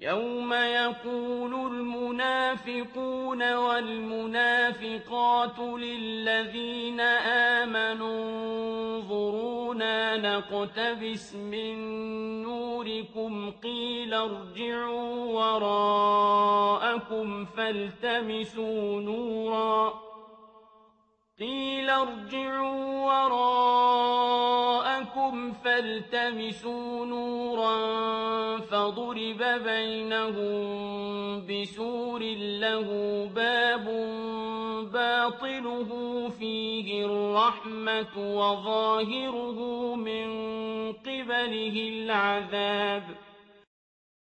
يَوْمَ يَقُولُ الْمُنَافِقُونَ وَالْمُنَافِقَاتُ لِلَّذِينَ آمَنُوا انظُرُونَا نَقْتَبِسْ مِن نُّورِكُمْ قِيلَ ارْجِعُوا وَرَاءَكُمْ فَالْتَمِسُوا نُورًا قيل ارجعوا وراءكم فالتمسوا نورا فضرب بينهم بسور له باب باطنه فيه الرحمة وظاهره من قبله العذاب